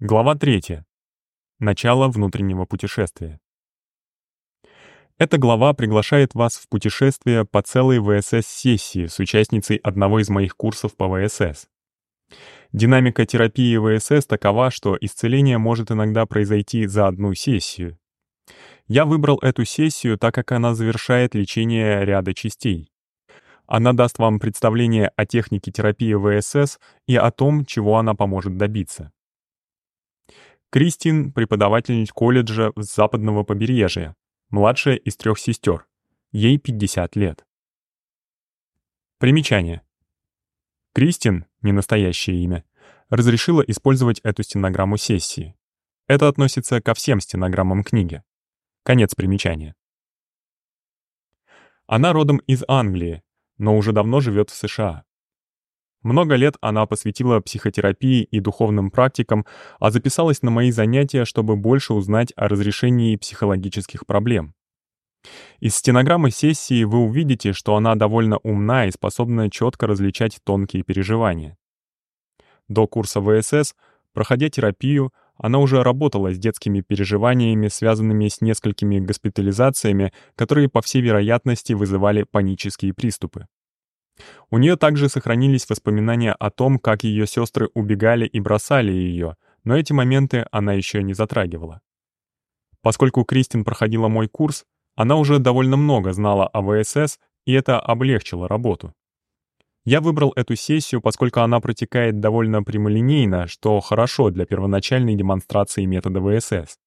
Глава 3. Начало внутреннего путешествия. Эта глава приглашает вас в путешествие по целой ВСС-сессии с участницей одного из моих курсов по ВСС. Динамика терапии ВСС такова, что исцеление может иногда произойти за одну сессию. Я выбрал эту сессию, так как она завершает лечение ряда частей. Она даст вам представление о технике терапии ВСС и о том, чего она поможет добиться. Кристин — преподаватель колледжа с западного побережья, младшая из трех сестер. Ей 50 лет. Примечание. Кристин, не настоящее имя, разрешила использовать эту стенограмму сессии. Это относится ко всем стенограммам книги. Конец примечания. Она родом из Англии, но уже давно живет в США. Много лет она посвятила психотерапии и духовным практикам, а записалась на мои занятия, чтобы больше узнать о разрешении психологических проблем. Из стенограммы сессии вы увидите, что она довольно умна и способна четко различать тонкие переживания. До курса ВСС, проходя терапию, она уже работала с детскими переживаниями, связанными с несколькими госпитализациями, которые, по всей вероятности, вызывали панические приступы. У нее также сохранились воспоминания о том, как ее сестры убегали и бросали ее, но эти моменты она еще не затрагивала. Поскольку Кристин проходила мой курс, она уже довольно много знала о ВСС, и это облегчило работу. Я выбрал эту сессию, поскольку она протекает довольно прямолинейно, что хорошо для первоначальной демонстрации метода ВСС.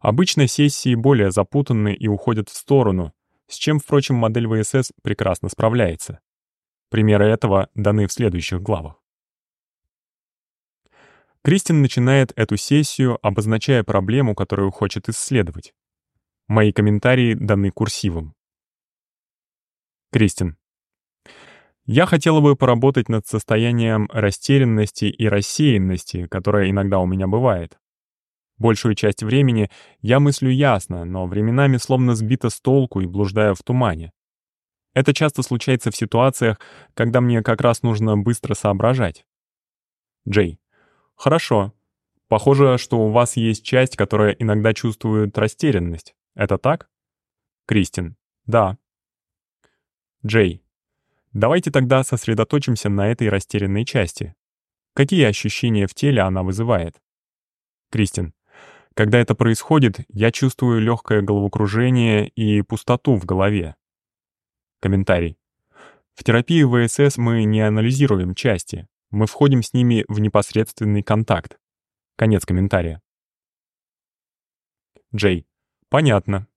Обычно сессии более запутанны и уходят в сторону, с чем, впрочем, модель ВСС прекрасно справляется. Примеры этого даны в следующих главах. Кристин начинает эту сессию, обозначая проблему, которую хочет исследовать. Мои комментарии даны курсивом. Кристин. Я хотела бы поработать над состоянием растерянности и рассеянности, которое иногда у меня бывает. Большую часть времени я мыслю ясно, но временами словно сбито с толку и блуждаю в тумане. Это часто случается в ситуациях, когда мне как раз нужно быстро соображать. Джей. Хорошо. Похоже, что у вас есть часть, которая иногда чувствует растерянность. Это так? Кристин. Да. Джей. Давайте тогда сосредоточимся на этой растерянной части. Какие ощущения в теле она вызывает? Кристин. Когда это происходит, я чувствую легкое головокружение и пустоту в голове. Комментарий. В терапии ВСС мы не анализируем части, мы входим с ними в непосредственный контакт. Конец комментария. Джей. Понятно.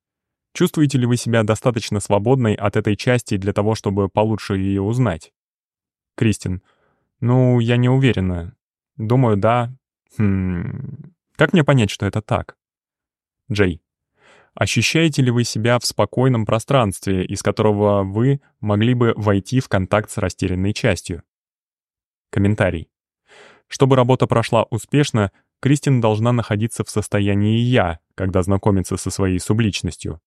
Чувствуете ли вы себя достаточно свободной от этой части для того, чтобы получше ее узнать? Кристин. Ну, я не уверена. Думаю, да. Хм... Как мне понять, что это так? Джей. Ощущаете ли вы себя в спокойном пространстве, из которого вы могли бы войти в контакт с растерянной частью? Комментарий. Чтобы работа прошла успешно, Кристин должна находиться в состоянии «я», когда знакомится со своей субличностью.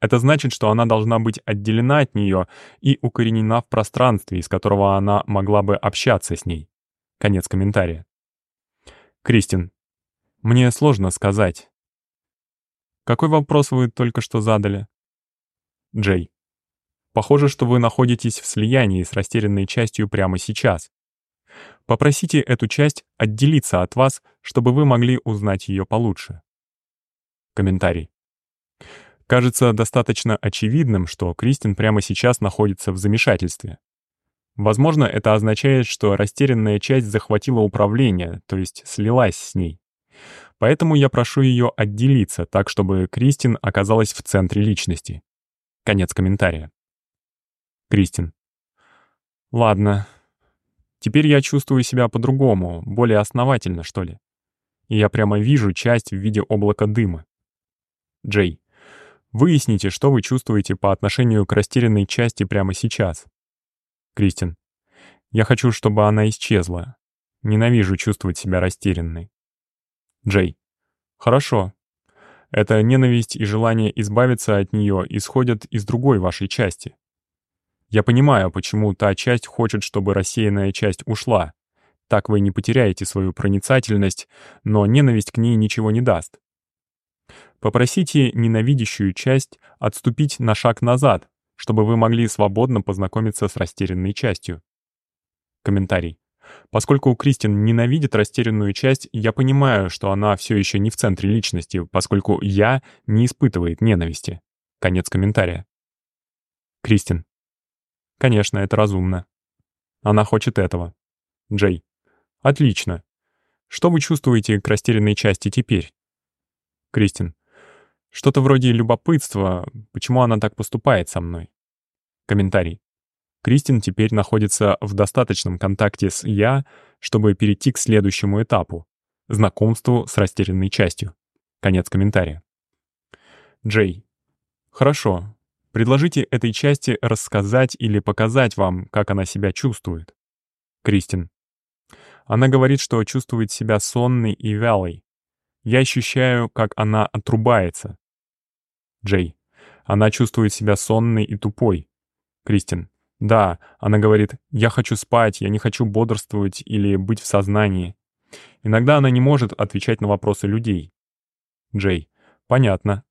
Это значит, что она должна быть отделена от нее и укоренена в пространстве, из которого она могла бы общаться с ней. Конец комментария. Кристин. Мне сложно сказать. Какой вопрос вы только что задали? Джей. Похоже, что вы находитесь в слиянии с растерянной частью прямо сейчас. Попросите эту часть отделиться от вас, чтобы вы могли узнать ее получше. Комментарий. Кажется достаточно очевидным, что Кристин прямо сейчас находится в замешательстве. Возможно, это означает, что растерянная часть захватила управление, то есть слилась с ней. Поэтому я прошу ее отделиться так, чтобы Кристин оказалась в центре личности. Конец комментария. Кристин. Ладно. Теперь я чувствую себя по-другому, более основательно, что ли. И я прямо вижу часть в виде облака дыма. Джей. Выясните, что вы чувствуете по отношению к растерянной части прямо сейчас. Кристин. Я хочу, чтобы она исчезла. Ненавижу чувствовать себя растерянной. Джей. Хорошо. Эта ненависть и желание избавиться от нее исходят из другой вашей части. Я понимаю, почему та часть хочет, чтобы рассеянная часть ушла. Так вы не потеряете свою проницательность, но ненависть к ней ничего не даст. Попросите ненавидящую часть отступить на шаг назад, чтобы вы могли свободно познакомиться с растерянной частью. Комментарий. Поскольку Кристин ненавидит растерянную часть, я понимаю, что она все еще не в центре личности, поскольку «я» не испытывает ненависти. Конец комментария. Кристин. Конечно, это разумно. Она хочет этого. Джей. Отлично. Что вы чувствуете к растерянной части теперь? Кристин. Что-то вроде любопытства, почему она так поступает со мной. Комментарий. Кристин теперь находится в достаточном контакте с «я», чтобы перейти к следующему этапу — знакомству с растерянной частью. Конец комментария. Джей. Хорошо. Предложите этой части рассказать или показать вам, как она себя чувствует. Кристин. Она говорит, что чувствует себя сонной и вялой. Я ощущаю, как она отрубается. Джей. Она чувствует себя сонной и тупой. Кристин. Да, она говорит, я хочу спать, я не хочу бодрствовать или быть в сознании. Иногда она не может отвечать на вопросы людей. Джей. Понятно.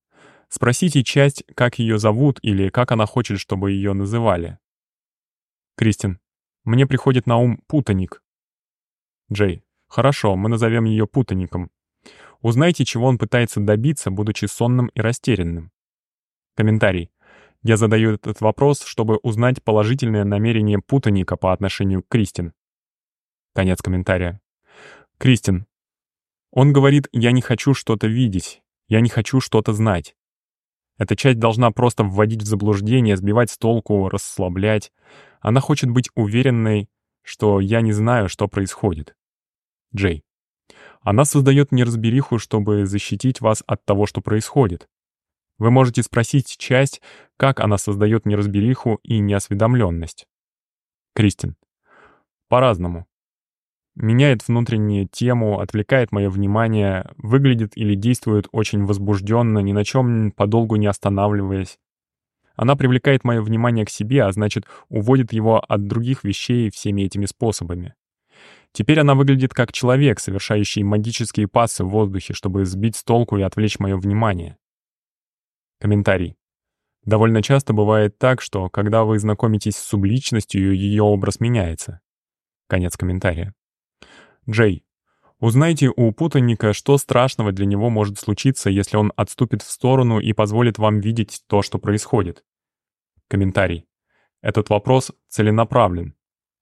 Спросите часть, как ее зовут или как она хочет, чтобы ее называли. Кристин. Мне приходит на ум путаник. Джей. Хорошо, мы назовем ее путаником. Узнайте, чего он пытается добиться, будучи сонным и растерянным. Комментарий. Я задаю этот вопрос, чтобы узнать положительное намерение путаника по отношению к Кристин. Конец комментария. Кристин. Он говорит, я не хочу что-то видеть, я не хочу что-то знать. Эта часть должна просто вводить в заблуждение, сбивать с толку, расслаблять. Она хочет быть уверенной, что я не знаю, что происходит. Джей. Она создает неразбериху, чтобы защитить вас от того, что происходит. Вы можете спросить часть, как она создает неразбериху и неосведомленность. Кристин. По-разному. Меняет внутреннюю тему, отвлекает мое внимание, выглядит или действует очень возбужденно, ни на чем подолгу не останавливаясь. Она привлекает мое внимание к себе, а значит, уводит его от других вещей всеми этими способами. Теперь она выглядит как человек, совершающий магические пассы в воздухе, чтобы сбить с толку и отвлечь мое внимание. Комментарий. Довольно часто бывает так, что когда вы знакомитесь с субличностью, ее образ меняется. Конец комментария. Джей. Узнайте у путаника, что страшного для него может случиться, если он отступит в сторону и позволит вам видеть то, что происходит. Комментарий. Этот вопрос целенаправлен.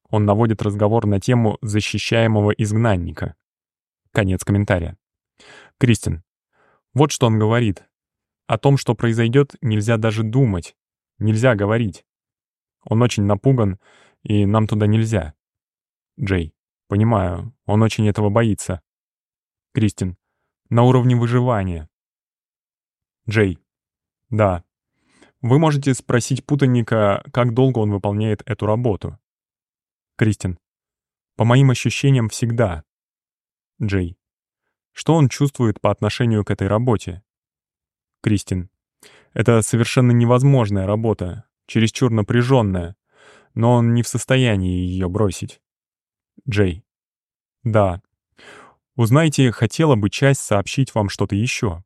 Он наводит разговор на тему защищаемого изгнанника. Конец комментария. Кристин. Вот что он говорит. О том, что произойдет, нельзя даже думать, нельзя говорить. Он очень напуган, и нам туда нельзя. Джей. Понимаю, он очень этого боится. Кристин. На уровне выживания. Джей. Да. Вы можете спросить путаника, как долго он выполняет эту работу. Кристин. По моим ощущениям, всегда. Джей. Что он чувствует по отношению к этой работе? Кристин. Это совершенно невозможная работа, чересчур напряженная, но он не в состоянии ее бросить. Джей. Да. Узнайте, хотела бы часть сообщить вам что-то еще.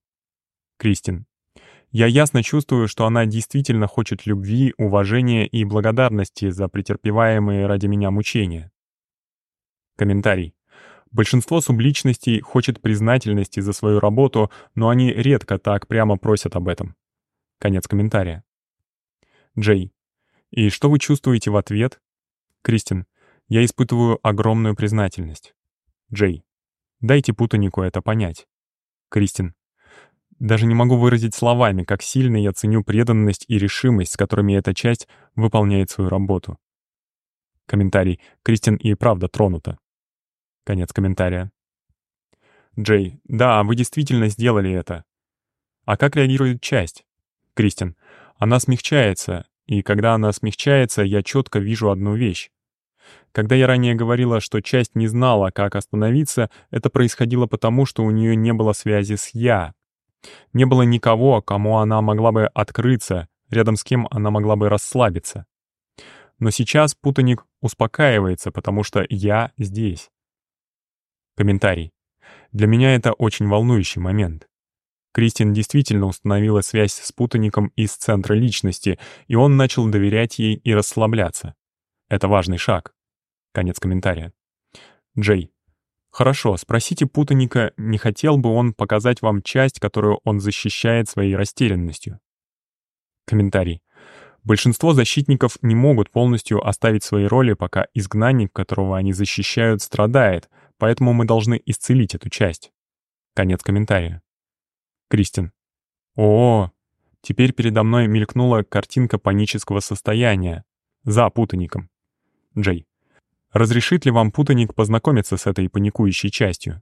Кристин. Я ясно чувствую, что она действительно хочет любви, уважения и благодарности за претерпеваемые ради меня мучения. Комментарий. Большинство субличностей хочет признательности за свою работу, но они редко так прямо просят об этом. Конец комментария. Джей. И что вы чувствуете в ответ? Кристин. Я испытываю огромную признательность. Джей. Дайте путанику это понять. Кристин. Даже не могу выразить словами, как сильно я ценю преданность и решимость, с которыми эта часть выполняет свою работу. Комментарий. Кристин и правда тронута. Конец комментария. Джей. Да, вы действительно сделали это. А как реагирует часть? Кристин. Она смягчается, и когда она смягчается, я четко вижу одну вещь. Когда я ранее говорила, что часть не знала, как остановиться, это происходило потому, что у нее не было связи с «я». Не было никого, кому она могла бы открыться, рядом с кем она могла бы расслабиться. Но сейчас путаник успокаивается, потому что «я» здесь. Комментарий. Для меня это очень волнующий момент. Кристин действительно установила связь с путаником из центра личности, и он начал доверять ей и расслабляться. Это важный шаг. Конец комментария. Джей. Хорошо, спросите путаника, не хотел бы он показать вам часть, которую он защищает своей растерянностью. Комментарий. Большинство защитников не могут полностью оставить свои роли, пока изгнанник, которого они защищают, страдает, поэтому мы должны исцелить эту часть. Конец комментария. Кристин. О, теперь передо мной мелькнула картинка панического состояния. За путаником. Джей. Разрешит ли вам путаник познакомиться с этой паникующей частью?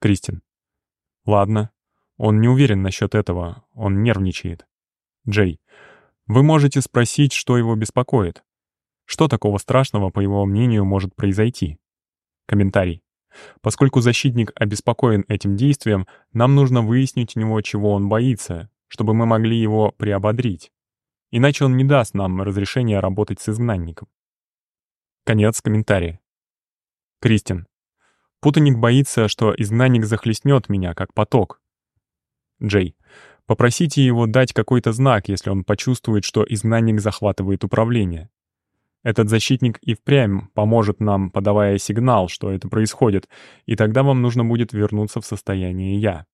Кристин. Ладно. Он не уверен насчет этого, он нервничает. Джей. Вы можете спросить, что его беспокоит. Что такого страшного, по его мнению, может произойти? Комментарий. Поскольку защитник обеспокоен этим действием, нам нужно выяснить у него, чего он боится, чтобы мы могли его приободрить. Иначе он не даст нам разрешения работать с изгнанником. Конец комментария. Кристин. Путаник боится, что изгнанник захлестнет меня, как поток. Джей. Попросите его дать какой-то знак, если он почувствует, что изгнанник захватывает управление. Этот защитник и впрямь поможет нам, подавая сигнал, что это происходит, и тогда вам нужно будет вернуться в состояние «я».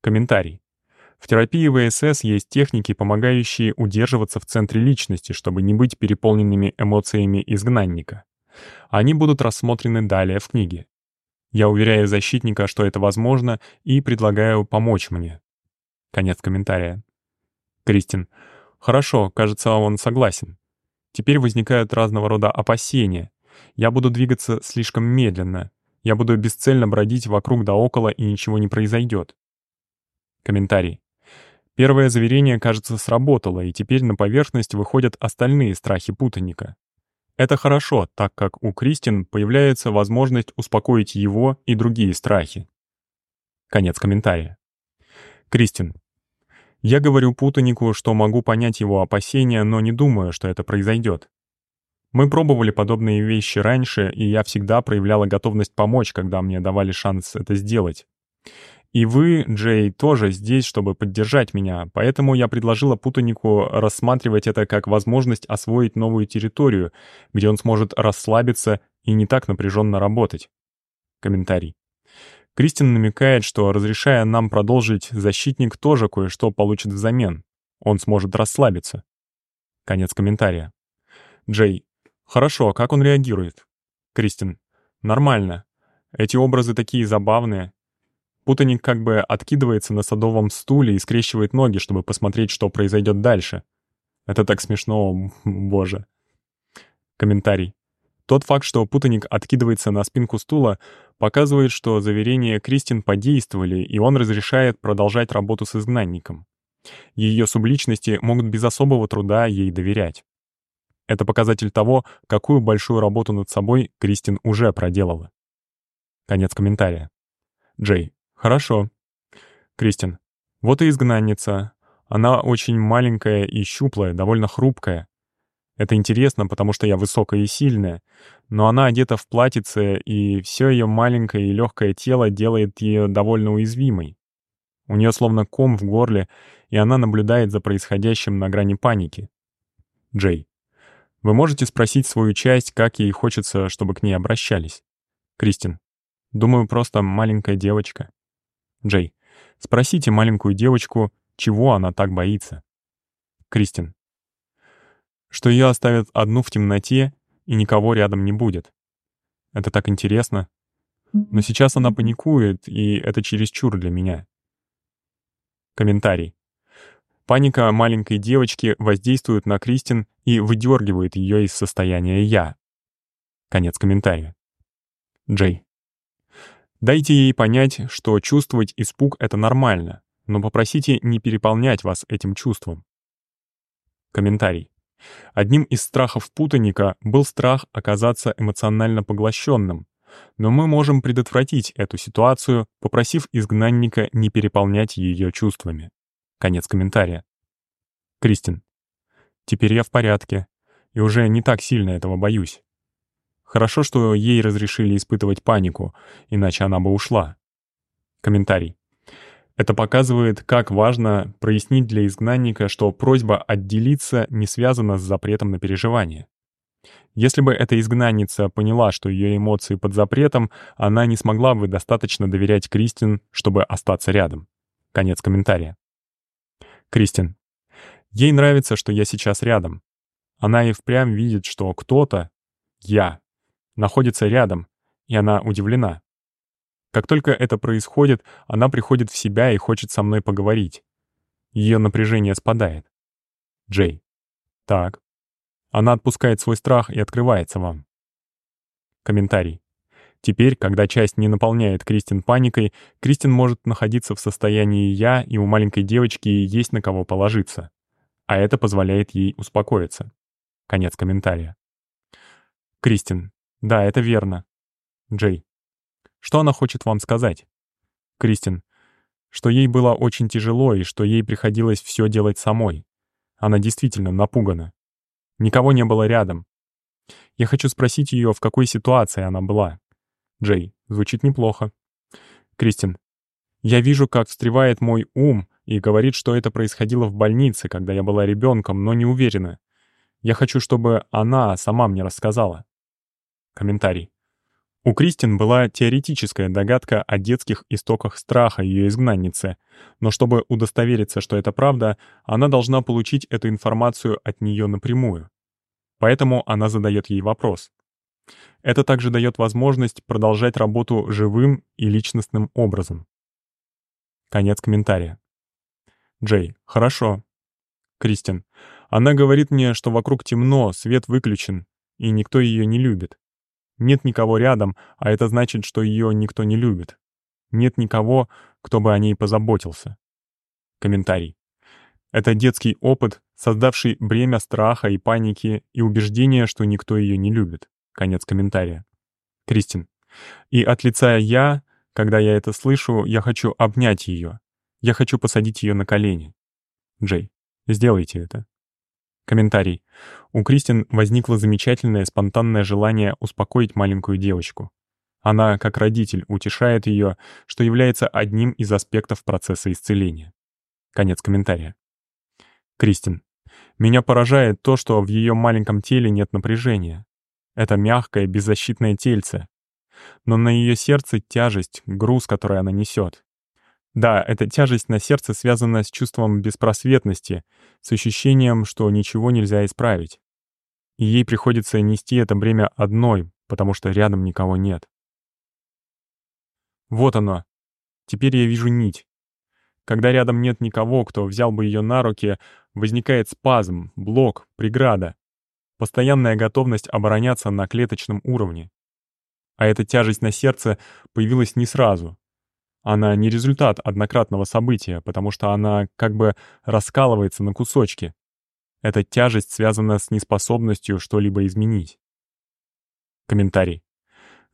Комментарий. В терапии ВСС есть техники, помогающие удерживаться в центре личности, чтобы не быть переполненными эмоциями изгнанника. Они будут рассмотрены далее в книге. Я уверяю защитника, что это возможно, и предлагаю помочь мне. Конец комментария. Кристин. Хорошо, кажется, он согласен. Теперь возникают разного рода опасения. Я буду двигаться слишком медленно. Я буду бесцельно бродить вокруг да около, и ничего не произойдет. Комментарий. Первое заверение, кажется, сработало, и теперь на поверхность выходят остальные страхи путаника. Это хорошо, так как у Кристин появляется возможность успокоить его и другие страхи. Конец комментария. Кристин. Я говорю путанику, что могу понять его опасения, но не думаю, что это произойдет. Мы пробовали подобные вещи раньше, и я всегда проявляла готовность помочь, когда мне давали шанс это сделать. И вы, Джей, тоже здесь, чтобы поддержать меня, поэтому я предложила путанику рассматривать это как возможность освоить новую территорию, где он сможет расслабиться и не так напряженно работать. Комментарий. Кристин намекает, что, разрешая нам продолжить, защитник тоже кое-что получит взамен. Он сможет расслабиться. Конец комментария. Джей. Хорошо, а как он реагирует? Кристин. Нормально. Эти образы такие забавные. Путаник как бы откидывается на садовом стуле и скрещивает ноги, чтобы посмотреть, что произойдет дальше. Это так смешно, боже. Комментарий. Тот факт, что путаник откидывается на спинку стула, показывает, что заверения Кристин подействовали, и он разрешает продолжать работу с изгнанником. Ее субличности могут без особого труда ей доверять. Это показатель того, какую большую работу над собой Кристин уже проделала. Конец комментария. Джей. «Хорошо». Кристин. «Вот и изгнанница. Она очень маленькая и щуплая, довольно хрупкая. Это интересно, потому что я высокая и сильная, но она одета в платьице, и все ее маленькое и легкое тело делает ее довольно уязвимой. У нее словно ком в горле, и она наблюдает за происходящим на грани паники. Джей. Вы можете спросить свою часть, как ей хочется, чтобы к ней обращались. Кристин. Думаю, просто маленькая девочка. Джей, спросите маленькую девочку, чего она так боится. Кристин. Что ее оставят одну в темноте, и никого рядом не будет. Это так интересно. Но сейчас она паникует, и это чересчур для меня. Комментарий. Паника маленькой девочки воздействует на Кристин и выдергивает ее из состояния «я». Конец комментария. Джей. Дайте ей понять, что чувствовать испуг — это нормально, но попросите не переполнять вас этим чувством. Комментарий. Одним из страхов путаника был страх оказаться эмоционально поглощенным, но мы можем предотвратить эту ситуацию, попросив изгнанника не переполнять ее чувствами. Конец комментария. Кристин. Теперь я в порядке, и уже не так сильно этого боюсь. Хорошо, что ей разрешили испытывать панику, иначе она бы ушла. Комментарий. Это показывает, как важно прояснить для изгнанника, что просьба отделиться не связана с запретом на переживание. Если бы эта изгнанница поняла, что ее эмоции под запретом, она не смогла бы достаточно доверять Кристин, чтобы остаться рядом. Конец комментария. Кристин. Ей нравится, что я сейчас рядом. Она и впрямь видит, что кто-то, я, находится рядом, и она удивлена. Как только это происходит, она приходит в себя и хочет со мной поговорить. Ее напряжение спадает. Джей. Так. Она отпускает свой страх и открывается вам. Комментарий. Теперь, когда часть не наполняет Кристин паникой, Кристин может находиться в состоянии «я», и у маленькой девочки есть на кого положиться. А это позволяет ей успокоиться. Конец комментария. Кристин. Да, это верно. Джей. Что она хочет вам сказать? Кристин. Что ей было очень тяжело и что ей приходилось все делать самой. Она действительно напугана. Никого не было рядом. Я хочу спросить ее, в какой ситуации она была. Джей. Звучит неплохо. Кристин. Я вижу, как встревает мой ум и говорит, что это происходило в больнице, когда я была ребенком, но не уверена. Я хочу, чтобы она сама мне рассказала. Комментарий. У Кристин была теоретическая догадка о детских истоках страха ее изгнанницы, но чтобы удостовериться, что это правда, она должна получить эту информацию от нее напрямую. Поэтому она задает ей вопрос. Это также дает возможность продолжать работу живым и личностным образом. Конец комментария. Джей. Хорошо. Кристин. Она говорит мне, что вокруг темно, свет выключен, и никто ее не любит. Нет никого рядом, а это значит, что ее никто не любит. Нет никого, кто бы о ней позаботился. Комментарий. Это детский опыт, создавший бремя страха и паники и убеждения, что никто ее не любит. Конец комментария. Кристин. И от лица «я», когда я это слышу, я хочу обнять ее. Я хочу посадить ее на колени. Джей. Сделайте это. Комментарий. У Кристин возникло замечательное спонтанное желание успокоить маленькую девочку. Она, как родитель, утешает ее, что является одним из аспектов процесса исцеления. Конец комментария. Кристин. Меня поражает то, что в ее маленьком теле нет напряжения. Это мягкое, беззащитное тельце. Но на ее сердце тяжесть, груз, который она несет. Да, эта тяжесть на сердце связана с чувством беспросветности, с ощущением, что ничего нельзя исправить. И ей приходится нести это бремя одной, потому что рядом никого нет. Вот оно. Теперь я вижу нить. Когда рядом нет никого, кто взял бы ее на руки, возникает спазм, блок, преграда. Постоянная готовность обороняться на клеточном уровне. А эта тяжесть на сердце появилась не сразу, она не результат однократного события, потому что она как бы раскалывается на кусочки. Эта тяжесть связана с неспособностью что-либо изменить. Комментарий.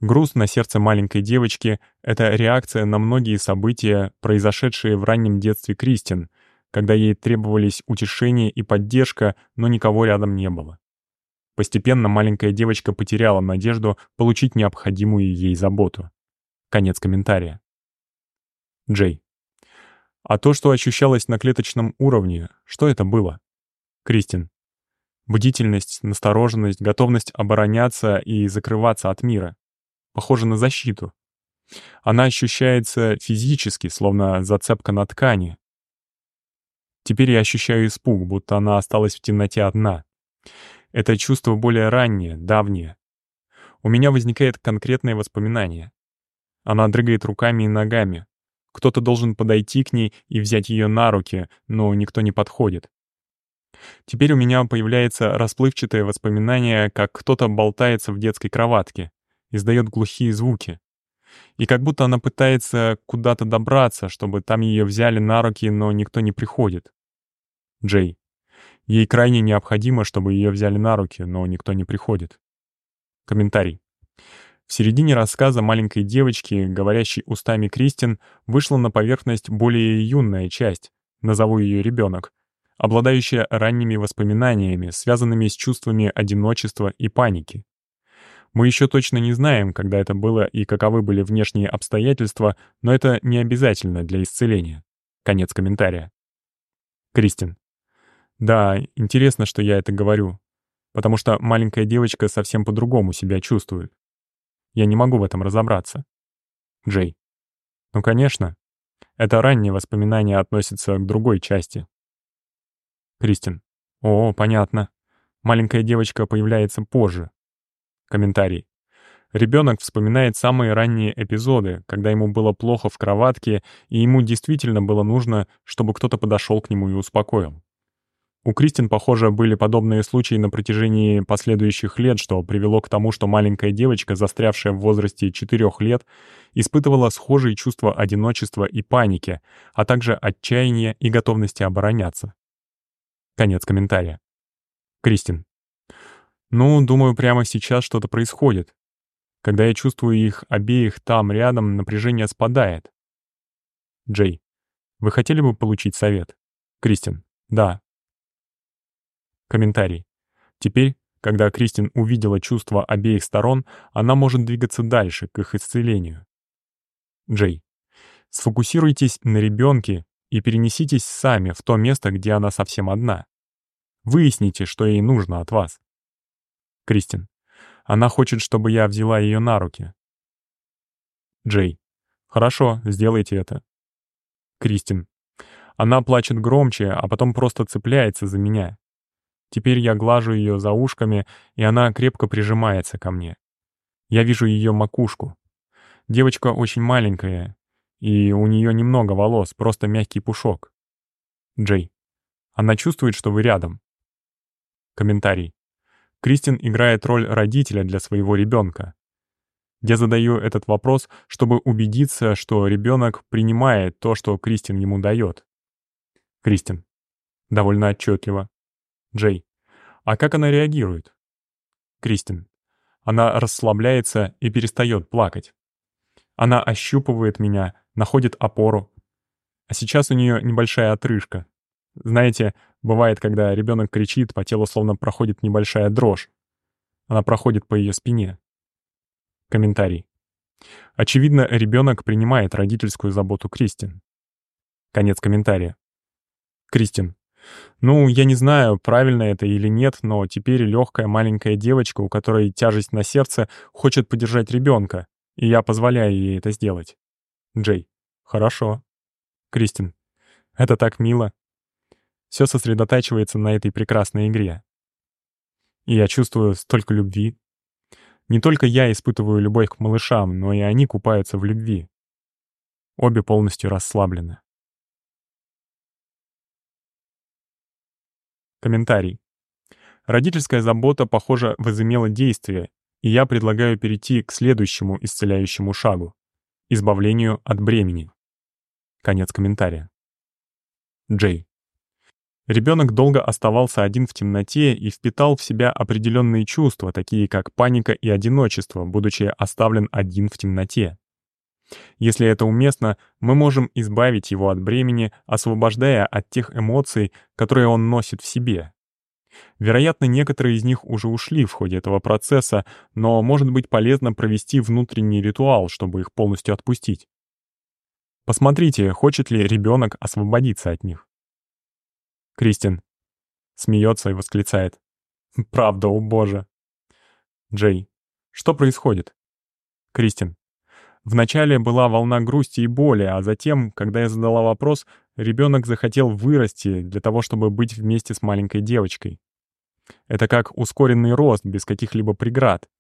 Груз на сердце маленькой девочки — это реакция на многие события, произошедшие в раннем детстве Кристин, когда ей требовались утешение и поддержка, но никого рядом не было. Постепенно маленькая девочка потеряла надежду получить необходимую ей заботу. Конец комментария. Джей. А то, что ощущалось на клеточном уровне, что это было? Кристин. Бдительность, настороженность, готовность обороняться и закрываться от мира. Похоже на защиту. Она ощущается физически, словно зацепка на ткани. Теперь я ощущаю испуг, будто она осталась в темноте одна. Это чувство более раннее, давнее. У меня возникает конкретное воспоминание. Она дрыгает руками и ногами, кто-то должен подойти к ней и взять ее на руки, но никто не подходит. Теперь у меня появляется расплывчатое воспоминание, как кто-то болтается в детской кроватке, издает глухие звуки. И как будто она пытается куда-то добраться, чтобы там ее взяли на руки, но никто не приходит. Джей. Ей крайне необходимо, чтобы ее взяли на руки, но никто не приходит. Комментарий. В середине рассказа маленькой девочки, говорящей устами Кристин, вышла на поверхность более юная часть, назову ее ребенок, обладающая ранними воспоминаниями, связанными с чувствами одиночества и паники. Мы еще точно не знаем, когда это было и каковы были внешние обстоятельства, но это не обязательно для исцеления. Конец комментария. Кристин. Да, интересно, что я это говорю, потому что маленькая девочка совсем по-другому себя чувствует. Я не могу в этом разобраться. Джей. Ну, конечно. Это ранние воспоминания относятся к другой части. Кристин. О, понятно. Маленькая девочка появляется позже. Комментарий. Ребенок вспоминает самые ранние эпизоды, когда ему было плохо в кроватке, и ему действительно было нужно, чтобы кто-то подошел к нему и успокоил. У Кристин, похоже, были подобные случаи на протяжении последующих лет, что привело к тому, что маленькая девочка, застрявшая в возрасте 4 лет, испытывала схожие чувства одиночества и паники, а также отчаяния и готовности обороняться. Конец комментария. Кристин. Ну, думаю, прямо сейчас что-то происходит. Когда я чувствую их обеих там рядом, напряжение спадает. Джей. Вы хотели бы получить совет? Кристин. Да. Комментарий. Теперь, когда Кристин увидела чувства обеих сторон, она может двигаться дальше, к их исцелению. Джей. Сфокусируйтесь на ребенке и перенеситесь сами в то место, где она совсем одна. Выясните, что ей нужно от вас. Кристин. Она хочет, чтобы я взяла ее на руки. Джей. Хорошо, сделайте это. Кристин. Она плачет громче, а потом просто цепляется за меня. Теперь я глажу ее за ушками, и она крепко прижимается ко мне. Я вижу ее макушку. Девочка очень маленькая, и у нее немного волос, просто мягкий пушок. Джей. Она чувствует, что вы рядом. Комментарий. Кристин играет роль родителя для своего ребенка. Я задаю этот вопрос, чтобы убедиться, что ребенок принимает то, что Кристин ему дает. Кристин. Довольно отчетливо. Джей. А как она реагирует? Кристин. Она расслабляется и перестает плакать. Она ощупывает меня, находит опору. А сейчас у нее небольшая отрыжка. Знаете, бывает, когда ребенок кричит, по телу словно проходит небольшая дрожь. Она проходит по ее спине. Комментарий. Очевидно, ребенок принимает родительскую заботу Кристин. Конец комментария. Кристин. Ну, я не знаю, правильно это или нет, но теперь легкая маленькая девочка, у которой тяжесть на сердце, хочет поддержать ребенка, и я позволяю ей это сделать. Джей. Хорошо. Кристин. Это так мило. Все сосредотачивается на этой прекрасной игре. И я чувствую столько любви. Не только я испытываю любовь к малышам, но и они купаются в любви. Обе полностью расслаблены. Комментарий. Родительская забота, похоже, возымела действие, и я предлагаю перейти к следующему исцеляющему шагу — избавлению от бремени. Конец комментария. Джей. Ребенок долго оставался один в темноте и впитал в себя определенные чувства, такие как паника и одиночество, будучи оставлен один в темноте. Если это уместно, мы можем избавить его от бремени, освобождая от тех эмоций, которые он носит в себе. Вероятно, некоторые из них уже ушли в ходе этого процесса, но может быть полезно провести внутренний ритуал, чтобы их полностью отпустить. Посмотрите, хочет ли ребенок освободиться от них. Кристин смеется и восклицает. «Правда, о боже!» Джей. «Что происходит?» Кристин. Вначале была волна грусти и боли, а затем, когда я задала вопрос, ребенок захотел вырасти для того, чтобы быть вместе с маленькой девочкой. Это как ускоренный рост без каких-либо преград.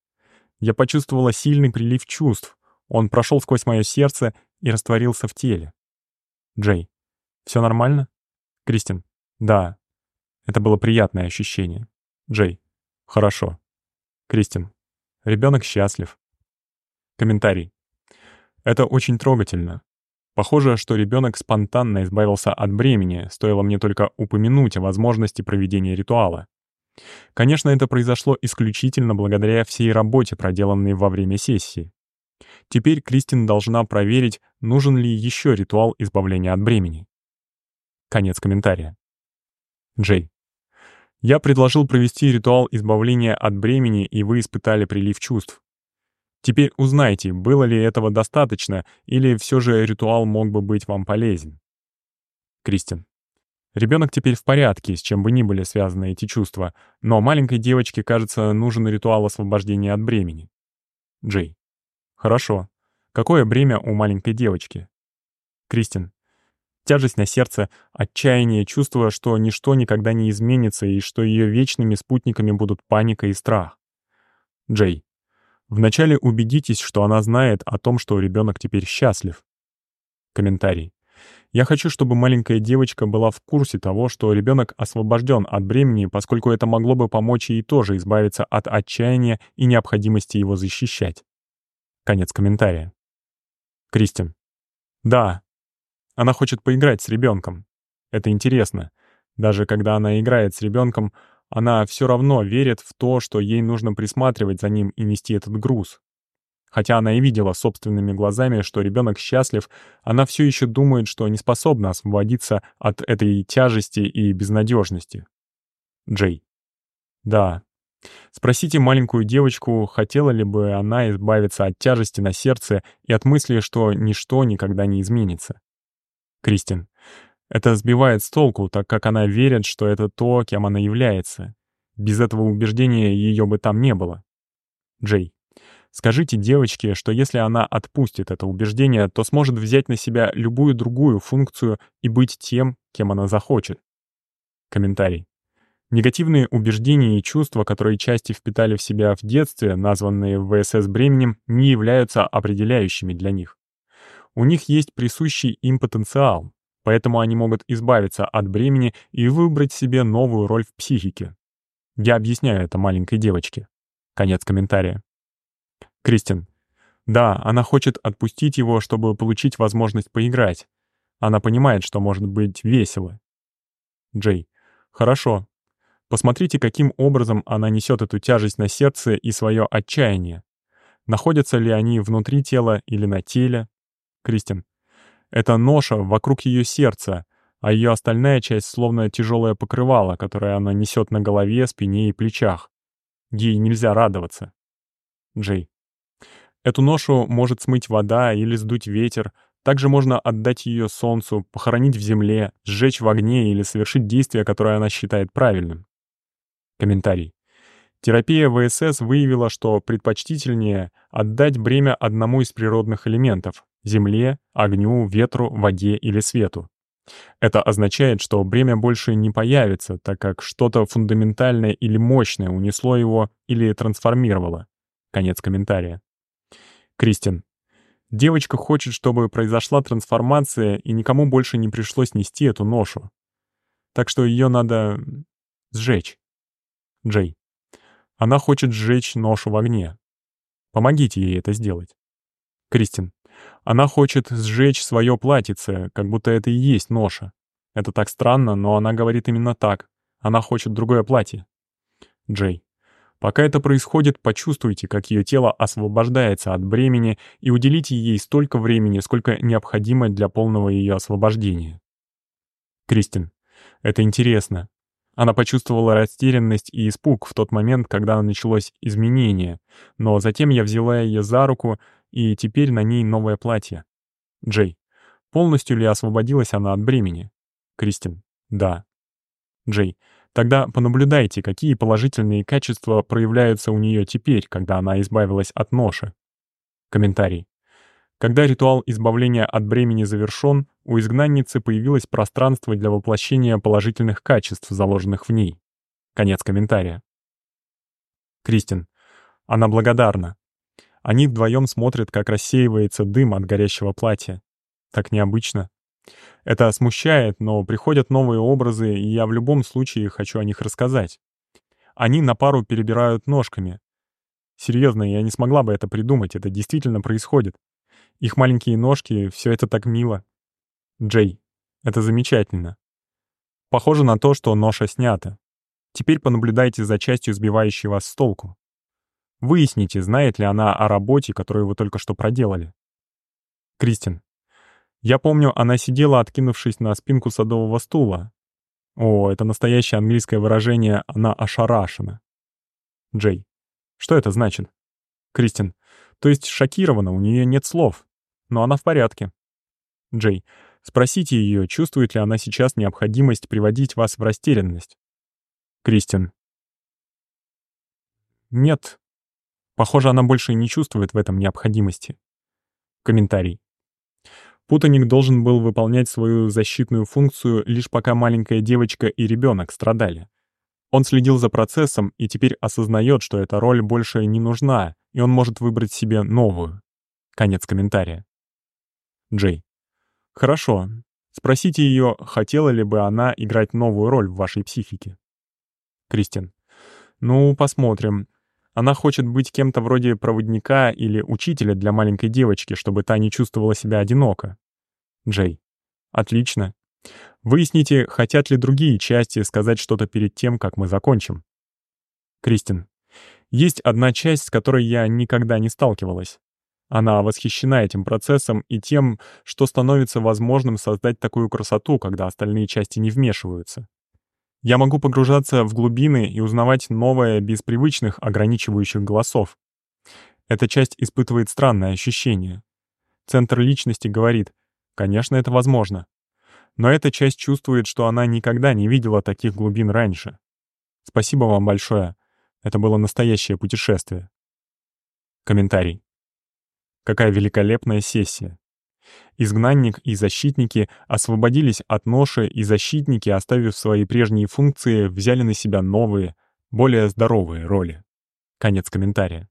Я почувствовала сильный прилив чувств. Он прошел сквозь мое сердце и растворился в теле. Джей. Все нормально? Кристин. Да. Это было приятное ощущение. Джей. Хорошо. Кристин. Ребенок счастлив. Комментарий. Это очень трогательно. Похоже, что ребенок спонтанно избавился от бремени, стоило мне только упомянуть о возможности проведения ритуала. Конечно, это произошло исключительно благодаря всей работе, проделанной во время сессии. Теперь Кристин должна проверить, нужен ли еще ритуал избавления от бремени. Конец комментария. Джей. Я предложил провести ритуал избавления от бремени, и вы испытали прилив чувств. Теперь узнайте, было ли этого достаточно, или все же ритуал мог бы быть вам полезен. Кристин. Ребенок теперь в порядке, с чем бы ни были связаны эти чувства, но маленькой девочке, кажется, нужен ритуал освобождения от бремени. Джей. Хорошо. Какое бремя у маленькой девочки? Кристин. Тяжесть на сердце, отчаяние, чувство, что ничто никогда не изменится и что ее вечными спутниками будут паника и страх. Джей. Вначале убедитесь, что она знает о том, что ребенок теперь счастлив. Комментарий. Я хочу, чтобы маленькая девочка была в курсе того, что ребенок освобожден от бремени, поскольку это могло бы помочь ей тоже избавиться от отчаяния и необходимости его защищать. Конец комментария. Кристин. Да. Она хочет поиграть с ребенком. Это интересно. Даже когда она играет с ребенком, она все равно верит в то, что ей нужно присматривать за ним и нести этот груз. Хотя она и видела собственными глазами, что ребенок счастлив, она все еще думает, что не способна освободиться от этой тяжести и безнадежности. Джей. Да. Спросите маленькую девочку, хотела ли бы она избавиться от тяжести на сердце и от мысли, что ничто никогда не изменится. Кристин. Это сбивает с толку, так как она верит, что это то, кем она является. Без этого убеждения ее бы там не было. Джей. Скажите девочке, что если она отпустит это убеждение, то сможет взять на себя любую другую функцию и быть тем, кем она захочет. Комментарий. Негативные убеждения и чувства, которые части впитали в себя в детстве, названные ВСС бременем, не являются определяющими для них. У них есть присущий им потенциал, поэтому они могут избавиться от бремени и выбрать себе новую роль в психике. Я объясняю это маленькой девочке. Конец комментария. Кристин. Да, она хочет отпустить его, чтобы получить возможность поиграть. Она понимает, что может быть весело. Джей. Хорошо. Посмотрите, каким образом она несет эту тяжесть на сердце и свое отчаяние. Находятся ли они внутри тела или на теле? Кристин. Это ноша вокруг ее сердца, а ее остальная часть словно тяжелое покрывало, которое она несет на голове, спине и плечах. Ей нельзя радоваться. Джей. Эту ношу может смыть вода или сдуть ветер, также можно отдать ее солнцу, похоронить в земле, сжечь в огне или совершить действие, которое она считает правильным. Комментарий. Терапия ВСС выявила, что предпочтительнее отдать бремя одному из природных элементов — земле, огню, ветру, воде или свету. Это означает, что бремя больше не появится, так как что-то фундаментальное или мощное унесло его или трансформировало. Конец комментария. Кристин. Девочка хочет, чтобы произошла трансформация, и никому больше не пришлось нести эту ношу. Так что ее надо сжечь. Джей. Она хочет сжечь ношу в огне. Помогите ей это сделать. Кристин. Она хочет сжечь свое платьице, как будто это и есть ноша. Это так странно, но она говорит именно так. Она хочет другое платье. Джей. Пока это происходит, почувствуйте, как ее тело освобождается от бремени и уделите ей столько времени, сколько необходимо для полного ее освобождения. Кристин. Это интересно. Она почувствовала растерянность и испуг в тот момент, когда началось изменение, но затем я взяла ее за руку, и теперь на ней новое платье. Джей. Полностью ли освободилась она от бремени? Кристин. Да. Джей. Тогда понаблюдайте, какие положительные качества проявляются у нее теперь, когда она избавилась от ноши. Комментарий. Когда ритуал избавления от бремени завершен, у изгнанницы появилось пространство для воплощения положительных качеств, заложенных в ней. Конец комментария. Кристин. Она благодарна. Они вдвоем смотрят, как рассеивается дым от горящего платья. Так необычно. Это смущает, но приходят новые образы, и я в любом случае хочу о них рассказать. Они на пару перебирают ножками. Серьезно, я не смогла бы это придумать, это действительно происходит. Их маленькие ножки, все это так мило. Джей, это замечательно. Похоже на то, что ноша снята. Теперь понаблюдайте за частью, сбивающей вас с толку. Выясните, знает ли она о работе, которую вы только что проделали. Кристин, я помню, она сидела, откинувшись на спинку садового стула. О, это настоящее английское выражение «она ошарашена». Джей. Что это значит? Кристин. То есть шокирована, у нее нет слов. Но она в порядке. Джей, спросите ее, чувствует ли она сейчас необходимость приводить вас в растерянность. Кристин. Нет. Похоже, она больше не чувствует в этом необходимости. Комментарий. Путаник должен был выполнять свою защитную функцию лишь пока маленькая девочка и ребенок страдали. Он следил за процессом и теперь осознает, что эта роль больше не нужна, и он может выбрать себе новую. Конец комментария. Джей. Хорошо. Спросите ее, хотела ли бы она играть новую роль в вашей психике. Кристин. Ну, посмотрим. Она хочет быть кем-то вроде проводника или учителя для маленькой девочки, чтобы та не чувствовала себя одиноко. Джей. Отлично. Выясните, хотят ли другие части сказать что-то перед тем, как мы закончим. Кристин. Есть одна часть, с которой я никогда не сталкивалась. Она восхищена этим процессом и тем, что становится возможным создать такую красоту, когда остальные части не вмешиваются. Я могу погружаться в глубины и узнавать новое без привычных ограничивающих голосов. Эта часть испытывает странное ощущение. Центр личности говорит, конечно, это возможно. Но эта часть чувствует, что она никогда не видела таких глубин раньше. Спасибо вам большое. Это было настоящее путешествие. Комментарий. Какая великолепная сессия. Изгнанник и защитники освободились от ноши, и защитники, оставив свои прежние функции, взяли на себя новые, более здоровые роли. Конец комментария.